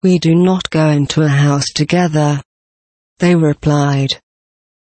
We do not go into a house together. They replied.